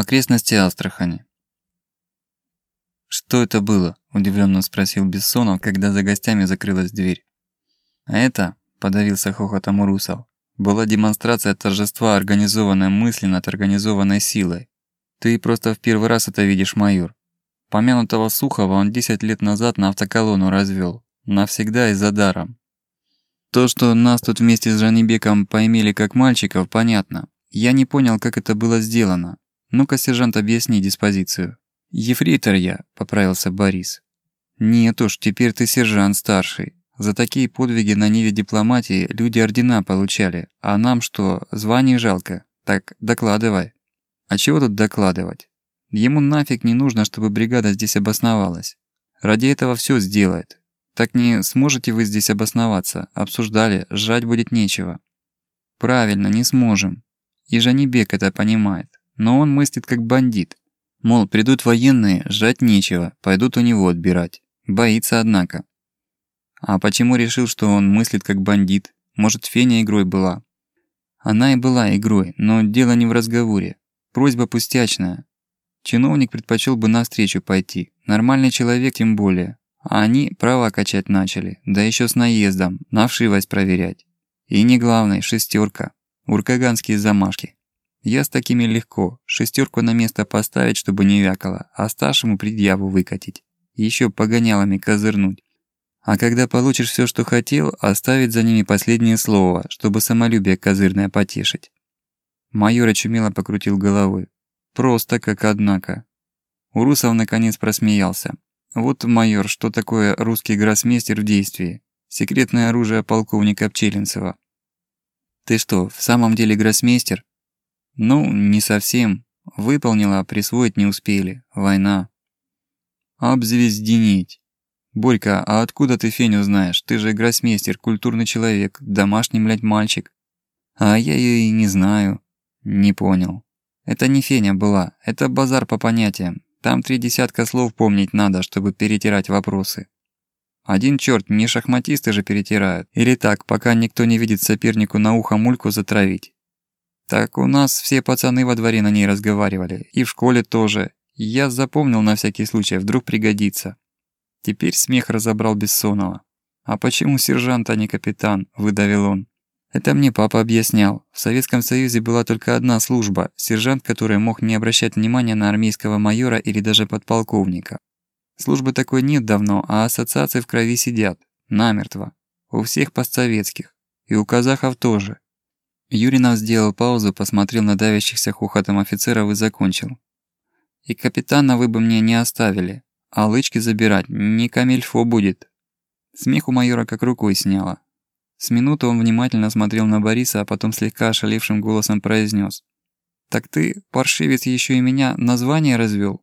Окрестности Астрахани. «Что это было?» – удивленно спросил Бессонов, когда за гостями закрылась дверь. «А это», – подавился хохотом Урусов, – «была демонстрация торжества организованной мысли над организованной силой. Ты просто в первый раз это видишь, майор. Помянутого Сухова он 10 лет назад на автоколонну развел, Навсегда и за даром. То, что нас тут вместе с Жанибеком поимели как мальчиков, понятно. Я не понял, как это было сделано. «Ну-ка, сержант, объясни диспозицию». «Ефрейтор я», — поправился Борис. «Нет уж, теперь ты сержант старший. За такие подвиги на ниве дипломатии люди ордена получали, а нам что, званий жалко? Так докладывай». «А чего тут докладывать? Ему нафиг не нужно, чтобы бригада здесь обосновалась. Ради этого все сделает. Так не сможете вы здесь обосноваться? Обсуждали, жрать будет нечего». «Правильно, не сможем. И Жанибек это понимает но он мыслит как бандит. Мол, придут военные, жать нечего, пойдут у него отбирать. Боится, однако. А почему решил, что он мыслит как бандит? Может, Феня игрой была? Она и была игрой, но дело не в разговоре. Просьба пустячная. Чиновник предпочел бы навстречу пойти, нормальный человек тем более. А они права качать начали, да еще с наездом, на вшивость проверять. И не главное, шестерка. Уркаганские замашки. Я с такими легко. Шестерку на место поставить, чтобы не вякало, а старшему предъяву выкатить. Еще погонялами козырнуть. А когда получишь все, что хотел, оставить за ними последнее слово, чтобы самолюбие козырное потешить. Майор очумело покрутил головой. Просто как однако. Урусов наконец просмеялся. Вот, майор, что такое русский гроссмейстер в действии. Секретное оружие полковника Пчелинцева. Ты что, в самом деле гроссмейстер? Ну, не совсем. Выполнила, а присвоить не успели. Война. Обзвезденить. Борька, а откуда ты Феню знаешь? Ты же гроссмейстер, культурный человек, домашний, блядь, мальчик. А я ее и не знаю. Не понял. Это не Феня была, это базар по понятиям. Там три десятка слов помнить надо, чтобы перетирать вопросы. Один черт, не шахматисты же перетирают. Или так, пока никто не видит сопернику на ухо мульку затравить. Так у нас все пацаны во дворе на ней разговаривали, и в школе тоже. Я запомнил на всякий случай, вдруг пригодится. Теперь смех разобрал Бессонова. «А почему сержант, а не капитан?» – выдавил он. Это мне папа объяснял. В Советском Союзе была только одна служба – сержант, который мог не обращать внимания на армейского майора или даже подполковника. Службы такой нет давно, а ассоциации в крови сидят. Намертво. У всех постсоветских. И у казахов тоже. Юринов сделал паузу, посмотрел на давящихся хухотом офицеров и закончил. «И капитана вы бы мне не оставили, а лычки забирать не камельфо будет». Смех у майора как рукой сняло. С минуту он внимательно смотрел на Бориса, а потом слегка ошалевшим голосом произнес: «Так ты, паршивец, еще и меня название развел?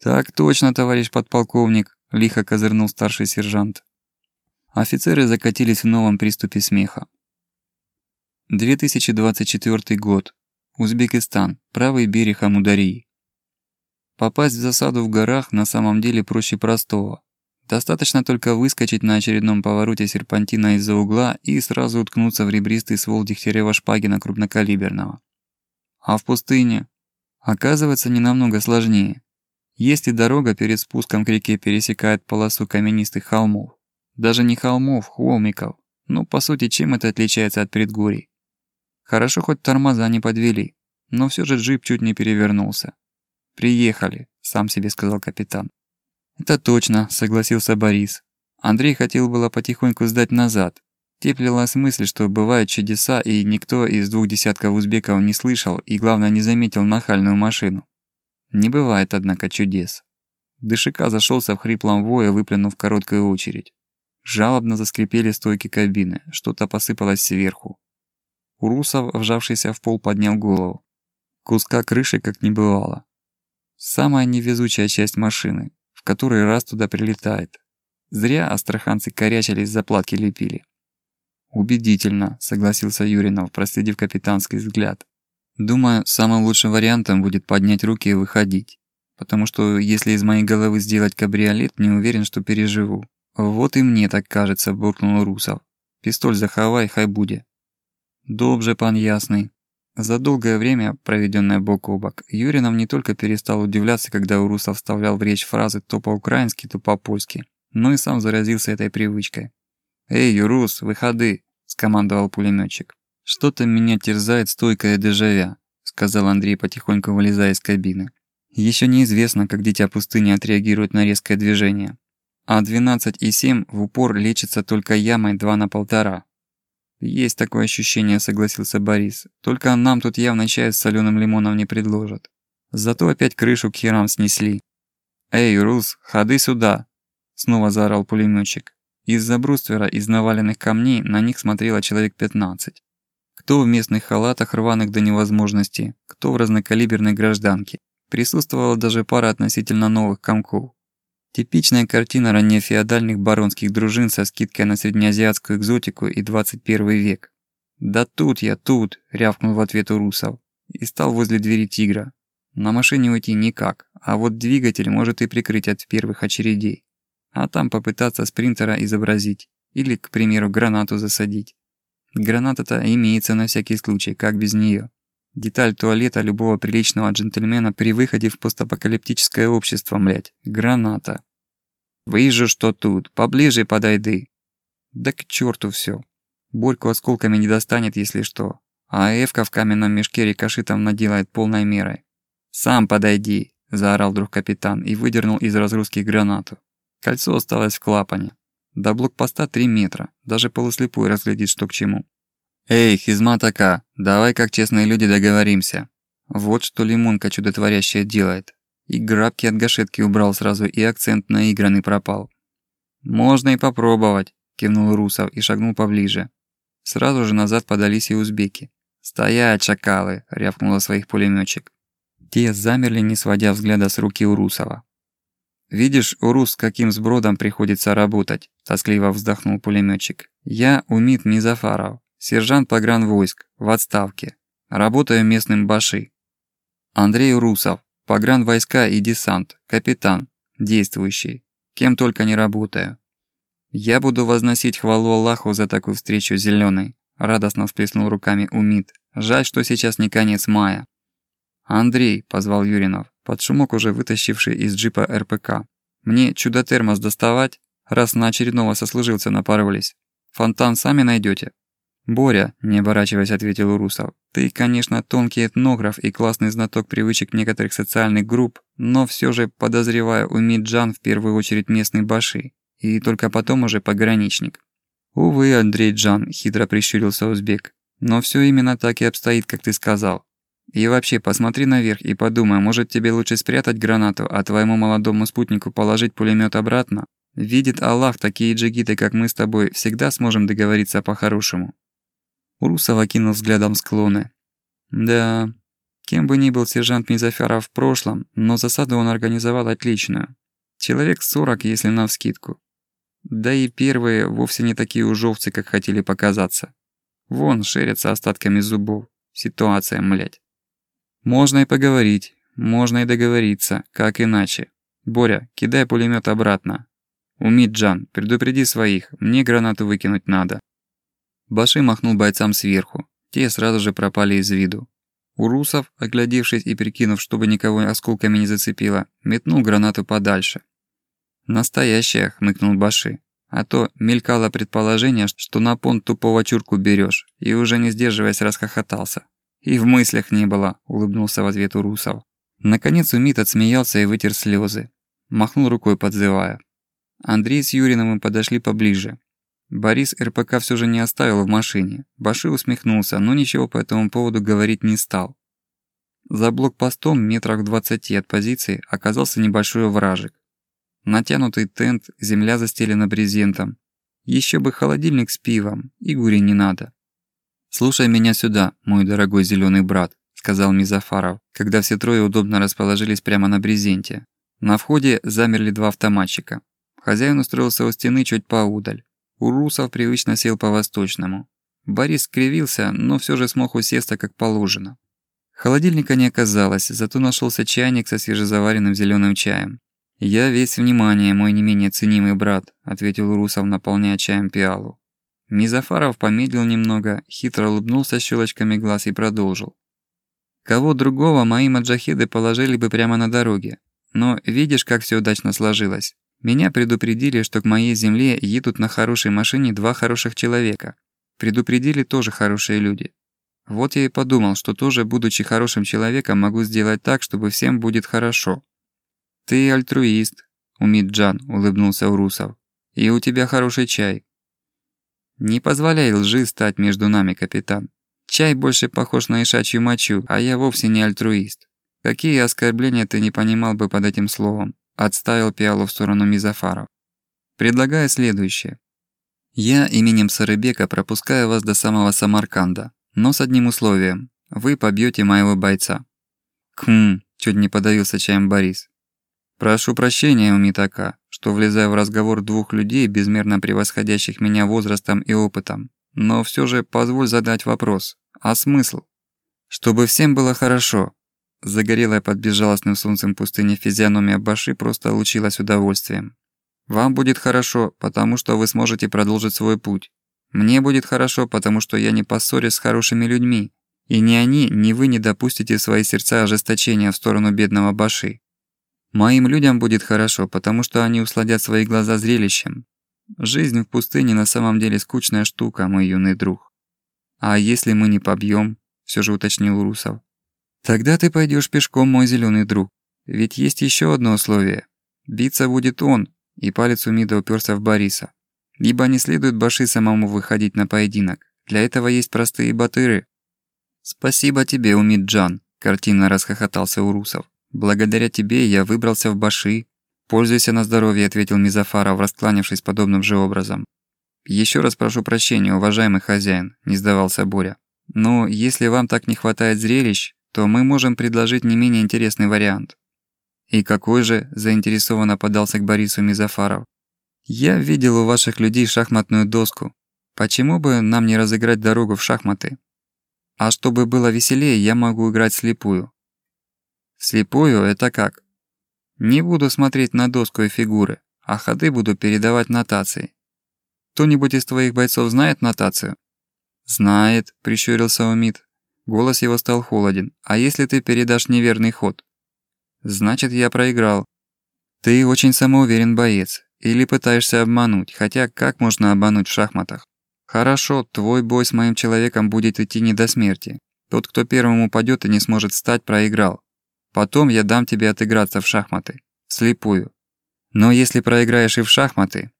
«Так точно, товарищ подполковник», – лихо козырнул старший сержант. Офицеры закатились в новом приступе смеха. 2024 год. Узбекистан. Правый берег Амударии. Попасть в засаду в горах на самом деле проще простого. Достаточно только выскочить на очередном повороте серпантина из-за угла и сразу уткнуться в ребристый ствол Дегтярева-Шпагина крупнокалиберного. А в пустыне? Оказывается, не намного сложнее. Если дорога перед спуском к реке пересекает полосу каменистых холмов. Даже не холмов, холмиков. Ну, по сути, чем это отличается от предгорий? Хорошо, хоть тормоза не подвели, но все же джип чуть не перевернулся. «Приехали», — сам себе сказал капитан. «Это точно», — согласился Борис. Андрей хотел было потихоньку сдать назад. Теплилась мысль, что бывают чудеса, и никто из двух десятков узбеков не слышал и, главное, не заметил нахальную машину. Не бывает, однако, чудес. Дышика зашелся в хриплом вое, выплюнув короткую очередь. Жалобно заскрипели стойки кабины, что-то посыпалось сверху. Урусов, вжавшийся в пол, поднял голову. Куска крыши как не бывало. Самая невезучая часть машины, в который раз туда прилетает. Зря астраханцы корячились, заплатки лепили. «Убедительно», — согласился Юринов, проследив капитанский взгляд. «Думаю, самым лучшим вариантом будет поднять руки и выходить. Потому что если из моей головы сделать кабриолет, не уверен, что переживу». «Вот и мне так кажется», — буркнул Русов. «Пистоль заховай, хай будет». «Добже, пан ясный». За долгое время, проведенное бок о бок, Юринов не только перестал удивляться, когда Урусов вставлял в речь фразы то по-украински, то по-польски, но и сам заразился этой привычкой. «Эй, Юрус, выходы!» – скомандовал пулеметчик. «Что-то меня терзает стойкое дежавя», – сказал Андрей, потихоньку вылезая из кабины. Еще неизвестно, как дитя пустыни отреагирует на резкое движение. А 12,7 в упор лечится только ямой 2 на полтора. «Есть такое ощущение», – согласился Борис. «Только нам тут явно чай с соленым лимоном не предложат. Зато опять крышу к херам снесли». «Эй, Рус, ходы сюда!» – снова заорал пулеметчик. Из-за бруствера из наваленных камней на них смотрело человек 15. Кто в местных халатах, рваных до невозможности, кто в разнокалиберной гражданке. Присутствовала даже пара относительно новых комков. Типичная картина раннефеодальных баронских дружин со скидкой на среднеазиатскую экзотику и 21 век. «Да тут я, тут!» – рявкнул в ответ Урусов. И стал возле двери тигра. На машине уйти никак, а вот двигатель может и прикрыть от первых очередей а там попытаться спринтера изобразить или, к примеру, гранату засадить. Граната-то имеется на всякий случай, как без нее. Деталь туалета любого приличного джентльмена при выходе в постапокалиптическое общество, млять. Граната. Вижу, что тут. Поближе подойди. Да к черту все. Борьку осколками не достанет, если что. А Эвка в каменном мешке рикошетом наделает полной мерой. «Сам подойди», – заорал вдруг капитан и выдернул из разгрузки гранату. Кольцо осталось в клапане. До блокпоста 3 метра, даже полуслепой разглядит, что к чему. «Эй, хизматака, давай как честные люди договоримся». Вот что лимонка чудотворящая делает. И грабки от гашетки убрал сразу, и акцент наигранный пропал. «Можно и попробовать», – кивнул Русов и шагнул поближе. Сразу же назад подались и узбеки. «Стоять, шакалы!» – рявкнула своих пулемётчик. Те замерли, не сводя взгляда с руки у Русова. «Видишь, Урус, каким сбродом приходится работать», – тоскливо вздохнул пулеметчик. «Я Умит Мизафаров, сержант погранвойск, в отставке. Работаю местным баши. Андрей Урусов, погранвойска и десант, капитан, действующий. Кем только не работаю. Я буду возносить хвалу Аллаху за такую встречу зеленой. радостно всплеснул руками Умит. «Жаль, что сейчас не конец мая». «Андрей», – позвал Юринов, под шумок уже вытащивший из джипа РПК. «Мне чудо-термос доставать, раз на очередного сослуживца напоролись. Фонтан сами найдете. «Боря», – не оборачиваясь, ответил Урусов, – «ты, конечно, тонкий этнограф и классный знаток привычек некоторых социальных групп, но все же, подозреваю, умеет Джан в первую очередь местный баши, и только потом уже пограничник». «Увы, Андрей Джан», – хитро прищурился узбек, – «но все именно так и обстоит, как ты сказал. И вообще, посмотри наверх и подумай, может тебе лучше спрятать гранату, а твоему молодому спутнику положить пулемет обратно? Видит Аллах, такие джигиты, как мы с тобой, всегда сможем договориться по-хорошему». Урусов окинул взглядом склоны. «Да, кем бы ни был сержант Мизафяров в прошлом, но засаду он организовал отличную. Человек 40, если навскидку. Да и первые вовсе не такие ужовцы, как хотели показаться. Вон, шерятся остатками зубов. Ситуация, млять. Можно и поговорить, можно и договориться, как иначе. Боря, кидай пулемет обратно. Умит Джан, предупреди своих, мне гранату выкинуть надо. Баши махнул бойцам сверху. Те сразу же пропали из виду. Урусов, оглядевшись и прикинув, чтобы никого осколками не зацепило, метнул гранату подальше. «Настоящая», — хмыкнул Баши. А то мелькало предположение, что на понт тупого чурку берешь, и уже не сдерживаясь расхохотался. «И в мыслях не было», – улыбнулся в ответ Урусов. Наконец Умит отсмеялся и вытер слезы. Махнул рукой, подзывая. Андрей с Юриновым подошли поближе. Борис РПК все же не оставил в машине. Баши усмехнулся, но ничего по этому поводу говорить не стал. За блокпостом метрах в двадцати от позиции оказался небольшой вражик. Натянутый тент, земля застелена брезентом. Еще бы холодильник с пивом, и гури не надо. «Слушай меня сюда, мой дорогой зеленый брат», – сказал Мизафаров, когда все трое удобно расположились прямо на брезенте. На входе замерли два автоматчика. Хозяин устроился у стены чуть поудаль. Урусов привычно сел по-восточному. Борис скривился, но все же смог усесться как положено. Холодильника не оказалось, зато нашелся чайник со свежезаваренным зеленым чаем. «Я весь внимание, мой не менее ценимый брат», – ответил Урусов, наполняя чаем пиалу. Мизафаров помедлил немного, хитро улыбнулся щелочками глаз и продолжил. Кого другого мои маджахеды положили бы прямо на дороге. Но видишь, как все удачно сложилось. Меня предупредили, что к моей земле едут на хорошей машине два хороших человека. Предупредили тоже хорошие люди. Вот я и подумал, что тоже, будучи хорошим человеком, могу сделать так, чтобы всем будет хорошо. Ты альтруист, Умиджан, улыбнулся Урусов. И у тебя хороший чай. Не позволяй лжи стать между нами, капитан. Чай больше похож на ишачью мочу, а я вовсе не альтруист. Какие оскорбления ты не понимал бы под этим словом? Отставил пиалу в сторону Мизафаров. Предлагаю следующее. Я именем Сарыбека пропускаю вас до самого Самарканда, но с одним условием. Вы побьете моего бойца. Хм, чуть не подавился чаем Борис. Прошу прощения у Митака, что влезаю в разговор двух людей, безмерно превосходящих меня возрастом и опытом. Но все же позволь задать вопрос. А смысл? Чтобы всем было хорошо, Загорелая под безжалостным солнцем пустыни физиономия Баши просто лучилась удовольствием. «Вам будет хорошо, потому что вы сможете продолжить свой путь. Мне будет хорошо, потому что я не поссорюсь с хорошими людьми, и ни они, ни вы не допустите в свои сердца ожесточения в сторону бедного Баши. Моим людям будет хорошо, потому что они усладят свои глаза зрелищем. Жизнь в пустыне на самом деле скучная штука, мой юный друг. А если мы не побьем, все же уточнил Русов. Тогда ты пойдешь пешком, мой зеленый друг. Ведь есть еще одно условие. Биться будет он, и палец у Мида уперся в Бориса. Ибо не следует Баши самому выходить на поединок. Для этого есть простые батыры. «Спасибо тебе, Умиджан», – картинно расхохотался Урусов. «Благодаря тебе я выбрался в Баши». «Пользуйся на здоровье», – ответил Мизафаров, раскланившись подобным же образом. Еще раз прошу прощения, уважаемый хозяин», – не сдавался Боря. «Но если вам так не хватает зрелищ, то мы можем предложить не менее интересный вариант. И какой же, заинтересованно подался к Борису Мизафаров. Я видел у ваших людей шахматную доску. Почему бы нам не разыграть дорогу в шахматы? А чтобы было веселее, я могу играть слепую. Слепую – это как? Не буду смотреть на доску и фигуры, а ходы буду передавать нотации. Кто-нибудь из твоих бойцов знает нотацию? Знает, прищурился Умид. Голос его стал холоден. «А если ты передашь неверный ход?» «Значит, я проиграл». «Ты очень самоуверен боец. Или пытаешься обмануть, хотя как можно обмануть в шахматах?» «Хорошо, твой бой с моим человеком будет идти не до смерти. Тот, кто первым упадет и не сможет встать, проиграл. Потом я дам тебе отыграться в шахматы. Слепую. Но если проиграешь и в шахматы,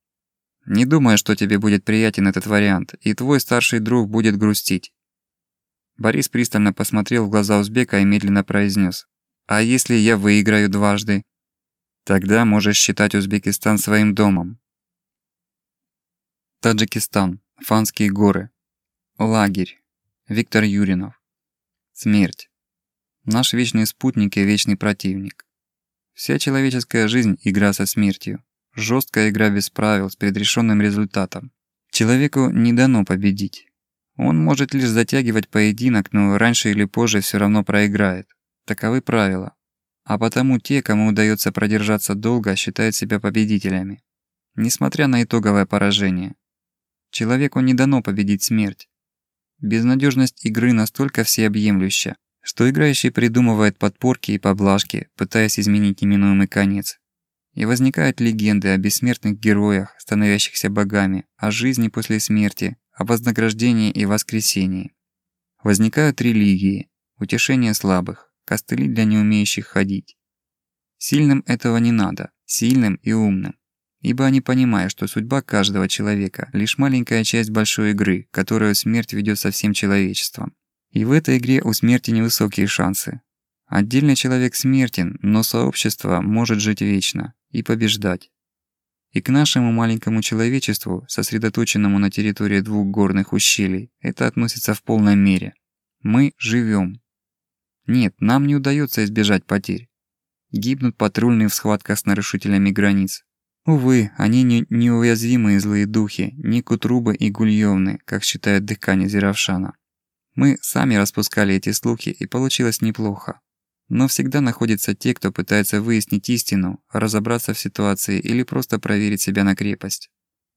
не думаю, что тебе будет приятен этот вариант, и твой старший друг будет грустить. Борис пристально посмотрел в глаза узбека и медленно произнес: «А если я выиграю дважды?» «Тогда можешь считать Узбекистан своим домом». Таджикистан. Фанские горы. Лагерь. Виктор Юринов. Смерть. Наш вечный спутник и вечный противник. Вся человеческая жизнь – игра со смертью. Жесткая игра без правил, с предрешенным результатом. Человеку не дано победить. Он может лишь затягивать поединок, но раньше или позже все равно проиграет. Таковы правила. А потому те, кому удается продержаться долго, считают себя победителями. Несмотря на итоговое поражение. Человеку не дано победить смерть. Безнадежность игры настолько всеобъемлюща, что играющий придумывает подпорки и поблажки, пытаясь изменить неминуемый конец. И возникают легенды о бессмертных героях, становящихся богами, о жизни после смерти, о вознаграждении и воскресении. Возникают религии, утешение слабых, костыли для неумеющих ходить. Сильным этого не надо, сильным и умным. Ибо они понимают, что судьба каждого человека – лишь маленькая часть большой игры, которую смерть ведет со всем человечеством. И в этой игре у смерти невысокие шансы. Отдельный человек смертен, но сообщество может жить вечно и побеждать. И к нашему маленькому человечеству, сосредоточенному на территории двух горных ущелий, это относится в полной мере. Мы живем. Нет, нам не удается избежать потерь. Гибнут патрульные в схватках с нарушителями границ. Увы, они не неуязвимые злые духи, не кутрубы и гульёвны, как считает дыхание Зеравшана. Мы сами распускали эти слухи, и получилось неплохо. Но всегда находятся те, кто пытается выяснить истину, разобраться в ситуации или просто проверить себя на крепость.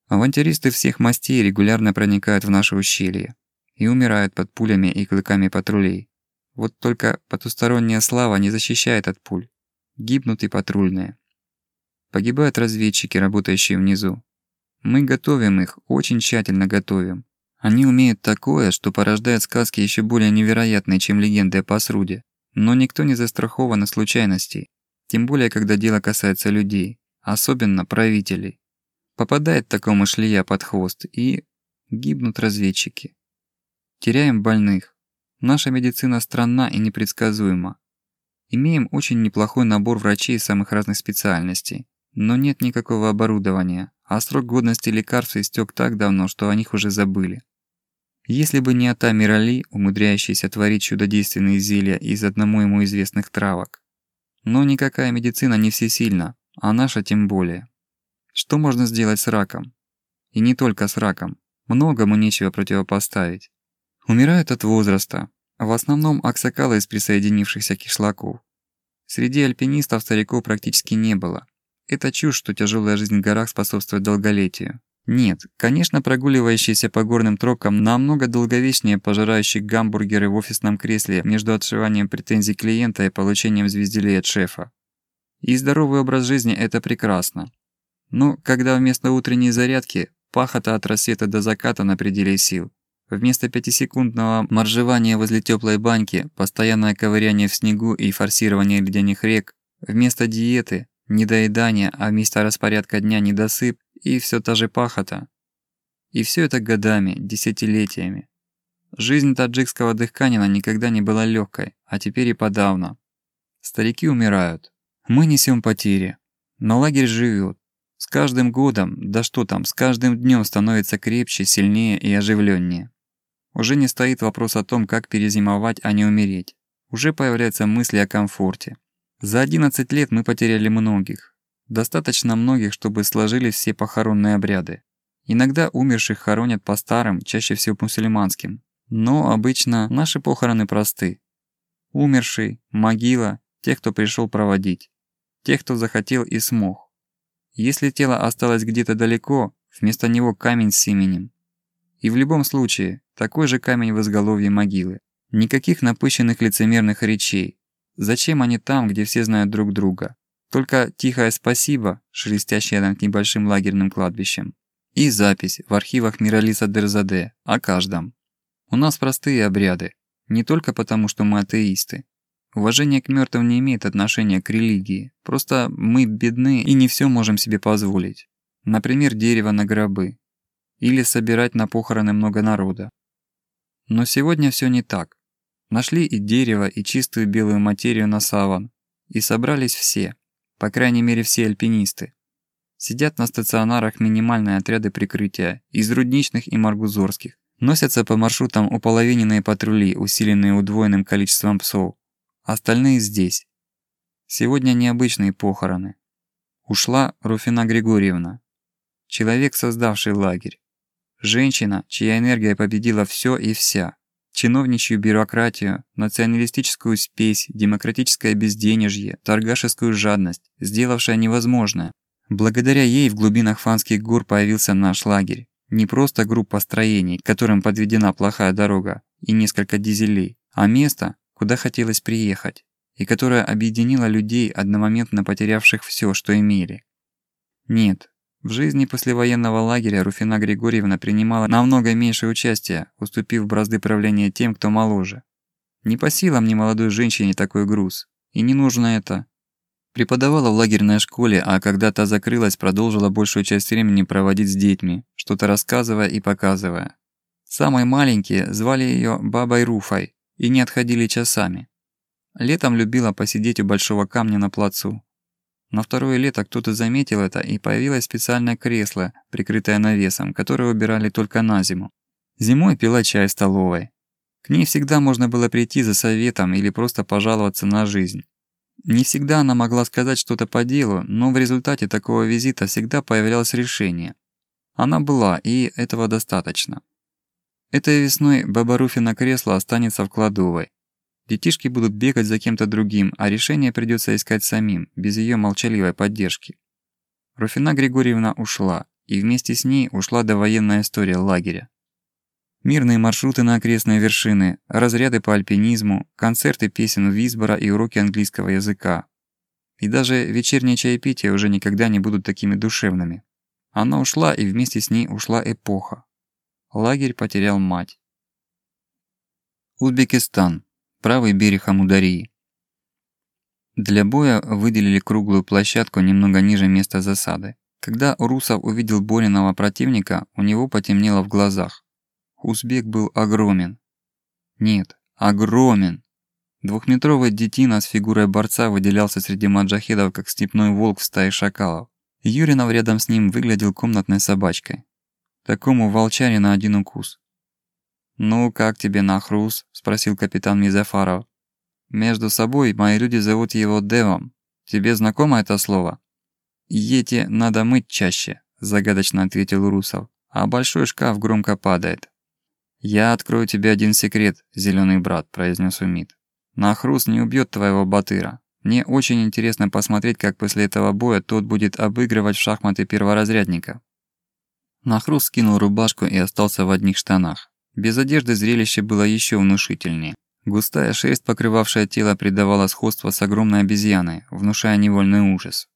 Авантюристы всех мастей регулярно проникают в наше ущелье и умирают под пулями и клыками патрулей. Вот только потусторонняя слава не защищает от пуль. Гибнут и патрульные. Погибают разведчики, работающие внизу. Мы готовим их, очень тщательно готовим. Они умеют такое, что порождает сказки еще более невероятные, чем легенды о Пасруде. Но никто не застрахован от случайностей. Тем более, когда дело касается людей. Особенно правителей. Попадает такому шлея под хвост, и гибнут разведчики. Теряем больных. Наша медицина странна и непредсказуема. Имеем очень неплохой набор врачей самых разных специальностей. Но нет никакого оборудования, а срок годности лекарств истек так давно, что о них уже забыли. Если бы не Ата Мирали, умудряющийся творить чудодейственные зелья из одному ему известных травок. Но никакая медицина не всесильна, а наша тем более. Что можно сделать с раком? И не только с раком. Многому нечего противопоставить. Умирают от возраста. В основном аксакалы из присоединившихся кишлаков. Среди альпинистов стариков практически не было. Это чушь, что тяжелая жизнь в горах способствует долголетию. Нет, конечно, прогуливающийся по горным тропкам намного долговечнее пожирающий гамбургеры в офисном кресле между отшиванием претензий клиента и получением звезделей от шефа. И здоровый образ жизни – это прекрасно. Но когда вместо утренней зарядки пахота от рассвета до заката на пределе сил, вместо пятисекундного моржевания возле теплой баньки, постоянное ковыряние в снегу и форсирование ледяных рек, вместо диеты недоедание, а вместо распорядка дня недосып и все та же пахота. И все это годами, десятилетиями. Жизнь таджикского дыхканина никогда не была легкой, а теперь и подавно. Старики умирают. Мы несем потери. Но лагерь живет. С каждым годом, да что там, с каждым днем становится крепче, сильнее и оживленнее. Уже не стоит вопрос о том, как перезимовать, а не умереть. Уже появляются мысли о комфорте. За 11 лет мы потеряли многих. Достаточно многих, чтобы сложились все похоронные обряды. Иногда умерших хоронят по старым, чаще всего мусульманским. Но обычно наши похороны просты. Умерший, могила, тех, кто пришел проводить. Тех, кто захотел и смог. Если тело осталось где-то далеко, вместо него камень с именем. И в любом случае, такой же камень в изголовье могилы. Никаких напыщенных лицемерных речей, Зачем они там, где все знают друг друга? Только тихое спасибо, шелестящее над небольшим лагерным кладбищем. И запись в архивах Миралиса Дерзаде о каждом. У нас простые обряды. Не только потому, что мы атеисты. Уважение к мертвым не имеет отношения к религии. Просто мы бедны и не все можем себе позволить. Например, дерево на гробы. Или собирать на похороны много народа. Но сегодня все не так. Нашли и дерево, и чистую белую материю на саван. И собрались все, по крайней мере все альпинисты. Сидят на стационарах минимальные отряды прикрытия из рудничных и маргузорских. Носятся по маршрутам уполовиненные патрули, усиленные удвоенным количеством псов. Остальные здесь. Сегодня необычные похороны. Ушла Руфина Григорьевна. Человек, создавший лагерь. Женщина, чья энергия победила все и вся чиновничью бюрократию, националистическую спесь, демократическое безденежье, торгашескую жадность, сделавшая невозможное. Благодаря ей в глубинах Фанских гор появился наш лагерь. Не просто группа строений, которым подведена плохая дорога, и несколько дизелей, а место, куда хотелось приехать, и которое объединило людей, одномоментно потерявших все, что имели. Нет, в жизни послевоенного лагеря Руфина Григорьевна принимала намного меньше участия, уступив бразды правления тем, кто моложе. Не по силам ни молодой женщине такой груз. И не нужно это. Преподавала в лагерной школе, а когда та закрылась, продолжила большую часть времени проводить с детьми, что-то рассказывая и показывая. Самые маленькие звали ее Бабой Руфой и не отходили часами. Летом любила посидеть у большого камня на плацу, на второе лето кто-то заметил это, и появилось специальное кресло, прикрытое навесом, которое убирали только на зиму. Зимой пила чай в столовой. К ней всегда можно было прийти за советом или просто пожаловаться на жизнь. Не всегда она могла сказать что-то по делу, но в результате такого визита всегда появлялось решение. Она была, и этого достаточно. Этой весной баба Руфина кресло останется в кладовой. Детишки будут бегать за кем-то другим, а решение придется искать самим, без ее молчаливой поддержки. Руфина Григорьевна ушла, и вместе с ней ушла довоенная история лагеря. Мирные маршруты на окрестные вершины, разряды по альпинизму, концерты песен Висбора и уроки английского языка. И даже вечернее чаепитие уже никогда не будут такими душевными. Она ушла, и вместе с ней ушла эпоха. Лагерь потерял мать. Узбекистан. Правый берег Амударии. Для боя выделили круглую площадку немного ниже места засады. Когда Урусов увидел Бориного противника, у него потемнело в глазах. Узбек был огромен. Нет, огромен. Двухметровый детина с фигурой борца выделялся среди маджахедов, как степной волк в стае шакалов. Юринов рядом с ним выглядел комнатной собачкой. Такому волчарина один укус. «Ну, как тебе нахрус?» – спросил капитан Мизафаров. «Между собой мои люди зовут его Девом. Тебе знакомо это слово?» «Ете надо мыть чаще», – загадочно ответил Русов. «А большой шкаф громко падает. «Я открою тебе один секрет, зеленый брат», – произнес Умид. «Нахрус не убьет твоего батыра. Мне очень интересно посмотреть, как после этого боя тот будет обыгрывать в шахматы перворазрядника». Нахрус скинул рубашку и остался в одних штанах. Без одежды зрелище было еще внушительнее. Густая шерсть, покрывавшая тело, придавала сходство с огромной обезьяной, внушая невольный ужас.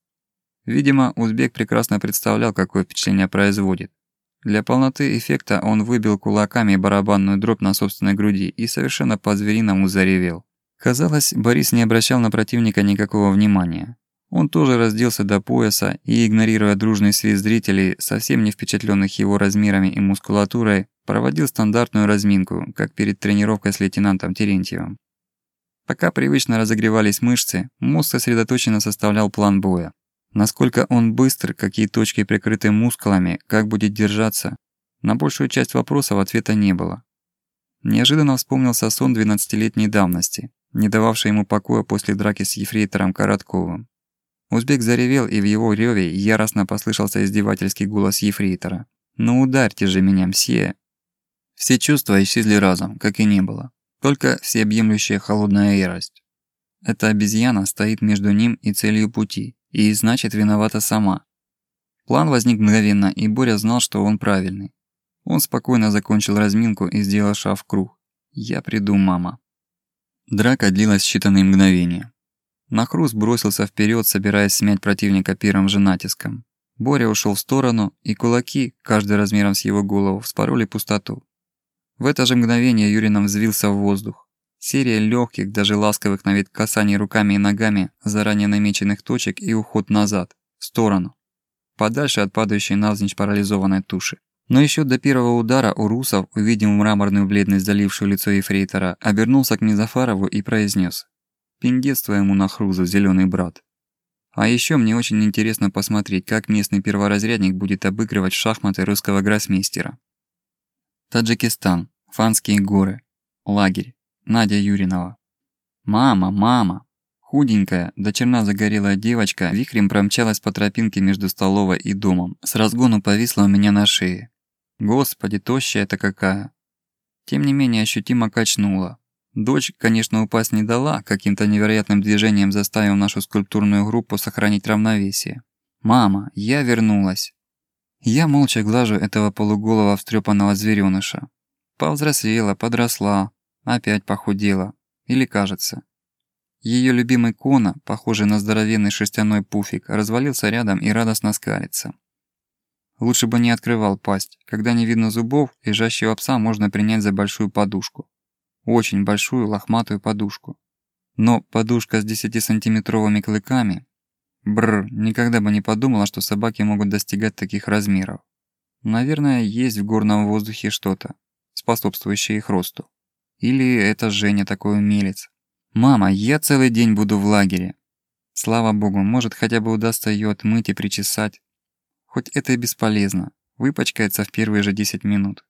Видимо, узбек прекрасно представлял, какое впечатление производит. Для полноты эффекта он выбил кулаками барабанную дробь на собственной груди и совершенно по-звериному заревел. Казалось, Борис не обращал на противника никакого внимания. Он тоже разделся до пояса и, игнорируя дружный свист зрителей, совсем не впечатленных его размерами и мускулатурой, проводил стандартную разминку, как перед тренировкой с лейтенантом Терентьевым. Пока привычно разогревались мышцы, мозг сосредоточенно составлял план боя. Насколько он быстр, какие точки прикрыты мускулами, как будет держаться. На большую часть вопросов ответа не было. Неожиданно вспомнился сон 12-летней давности, не дававший ему покоя после драки с ефрейтором Коротковым. Узбек заревел, и в его рёве яростно послышался издевательский голос ефрейтора. «Ну ударьте же меня, мсье!» Все чувства исчезли разом, как и не было. Только всеобъемлющая холодная ярость. Эта обезьяна стоит между ним и целью пути, и значит виновата сама. План возник мгновенно, и Боря знал, что он правильный. Он спокойно закончил разминку и сделал шаг в круг. «Я приду, мама». Драка длилась считанные мгновения. Нахруст бросился вперед, собираясь смять противника первым же натиском. Боря ушел в сторону, и кулаки, каждый размером с его голову, вспороли пустоту. В это же мгновение Юрином взвился в воздух. Серия легких, даже ласковых на вид касаний руками и ногами заранее намеченных точек и уход назад, в сторону, подальше от падающей навзничь парализованной туши. Но еще до первого удара Урусов, увидев мраморную бледность, залившую лицо Ефрейтора, обернулся к Мизафарову и произнес: «Пиндец твоему нахрузу, зеленый брат. А еще мне очень интересно посмотреть, как местный перворазрядник будет обыгрывать шахматы русского гроссмейстера». Таджикистан, Фанские горы, лагерь. Надя Юринова. «Мама, мама!» Худенькая, до черна загорелая девочка вихрем промчалась по тропинке между столовой и домом, с разгону повисла у меня на шее. Господи, тощая это какая! Тем не менее ощутимо качнула. Дочь, конечно, упасть не дала, каким-то невероятным движением заставив нашу скульптурную группу сохранить равновесие. «Мама, я вернулась!» Я молча глажу этого полуголого встрепанного зверёныша. Повзрослела, подросла, Опять похудела. Или кажется. Ее любимый Кона, похожий на здоровенный шерстяной пуфик, развалился рядом и радостно скалится. Лучше бы не открывал пасть. Когда не видно зубов, лежащего пса можно принять за большую подушку. Очень большую лохматую подушку. Но подушка с 10-сантиметровыми клыками... Бррр, никогда бы не подумала, что собаки могут достигать таких размеров. Наверное, есть в горном воздухе что-то, способствующее их росту. Или это Женя такой умелец. «Мама, я целый день буду в лагере». Слава богу, может хотя бы удастся ее отмыть и причесать. Хоть это и бесполезно. Выпачкается в первые же 10 минут.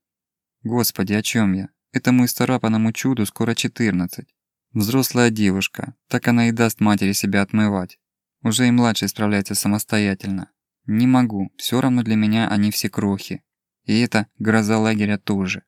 Господи, о чем я? Этому исцарапанному чуду скоро 14. Взрослая девушка, так она и даст матери себя отмывать. Уже и младший справляется самостоятельно. Не могу, все равно для меня они все крохи. И это гроза лагеря тоже.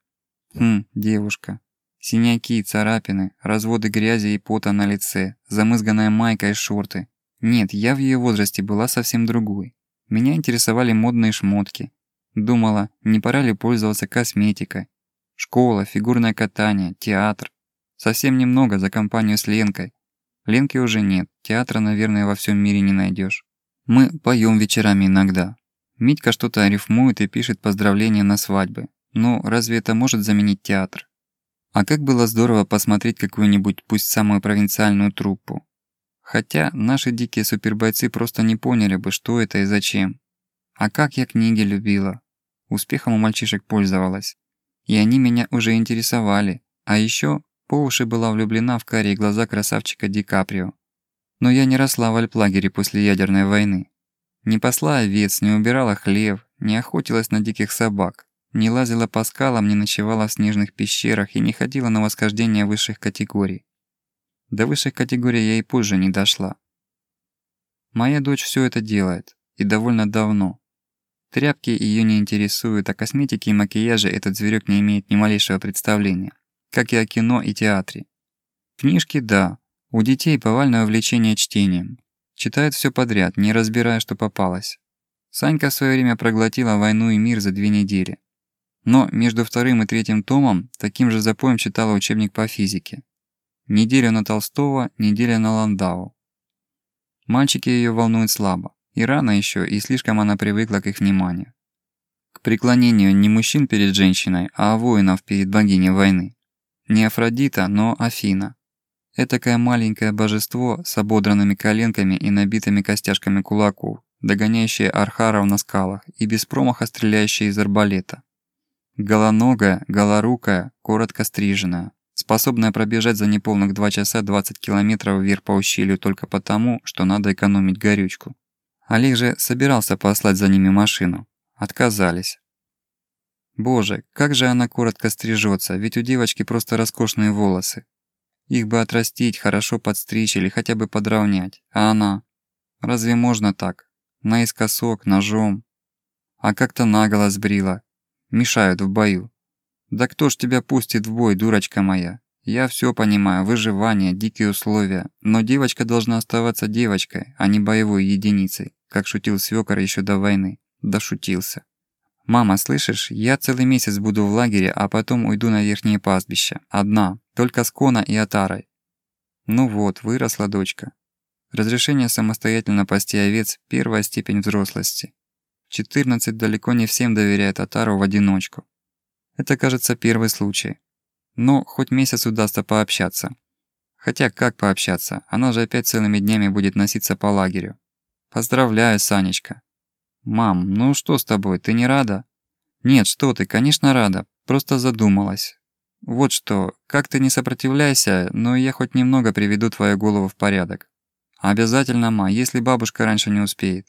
Хм, девушка, Синяки, царапины, разводы грязи и пота на лице, замызганная майка и шорты. Нет, я в ее возрасте была совсем другой. Меня интересовали модные шмотки. Думала, не пора ли пользоваться косметикой. Школа, фигурное катание, театр. Совсем немного за компанию с Ленкой. Ленки уже нет, театра, наверное, во всем мире не найдешь. Мы поем вечерами иногда. Митька что-то рифмует и пишет поздравления на свадьбы. Ну, разве это может заменить театр? А как было здорово посмотреть какую-нибудь, пусть самую провинциальную труппу. Хотя наши дикие супербойцы просто не поняли бы, что это и зачем. А как я книги любила. Успехом у мальчишек пользовалась. И они меня уже интересовали. А еще по уши была влюблена в карие глаза красавчика Ди Каприо. Но я не росла в альплагере после ядерной войны. Не посла овец, не убирала хлев, не охотилась на диких собак, не лазила по скалам, не ночевала в снежных пещерах и не ходила на восхождение высших категорий. До высших категорий я и позже не дошла. Моя дочь все это делает, и довольно давно. Тряпки ее не интересуют, а косметики и макияжи этот зверек не имеет ни малейшего представления, как и о кино и театре. Книжки – да, у детей повальное увлечение чтением. Читают все подряд, не разбирая, что попалось. Санька в свое время проглотила «Войну и мир» за две недели. Но между вторым и третьим томом таким же запоем читала учебник по физике. Неделю на Толстого, неделя на Ландау. Мальчики ее волнуют слабо. И рано еще, и слишком она привыкла к их вниманию. К преклонению не мужчин перед женщиной, а воинов перед богиней войны. Не Афродита, но Афина. Этакое маленькое божество с ободранными коленками и набитыми костяшками кулаков, догоняющее архаров на скалах и без промаха стреляющее из арбалета. Голоногая, голорукая, коротко стриженная способная пробежать за неполных 2 часа 20 километров вверх по ущелью только потому, что надо экономить горючку. Олег же собирался послать за ними машину. Отказались. Боже, как же она коротко стрижется, ведь у девочки просто роскошные волосы. Их бы отрастить, хорошо подстричь или хотя бы подровнять. А она? Разве можно так? Наискосок, ножом. А как-то наголо сбрила. Мешают в бою. «Да кто ж тебя пустит в бой, дурочка моя? Я все понимаю, выживание, дикие условия, но девочка должна оставаться девочкой, а не боевой единицей, как шутил свёкор еще до войны. Дошутился. «Мама, слышишь, я целый месяц буду в лагере, а потом уйду на верхнее пастбище. Одна, только с Кона и Атарой». Ну вот, выросла дочка. Разрешение самостоятельно пасти овец – первая степень взрослости. 14 далеко не всем доверяет Атару в одиночку. Это, кажется, первый случай. Но хоть месяц удастся пообщаться. Хотя как пообщаться? Она же опять целыми днями будет носиться по лагерю. Поздравляю, Санечка. Мам, ну что с тобой, ты не рада? Нет, что ты, конечно рада, просто задумалась. Вот что, как ты не сопротивляйся, но я хоть немного приведу твою голову в порядок. Обязательно, ма, если бабушка раньше не успеет.